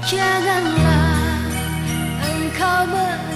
Janganlah engkau ber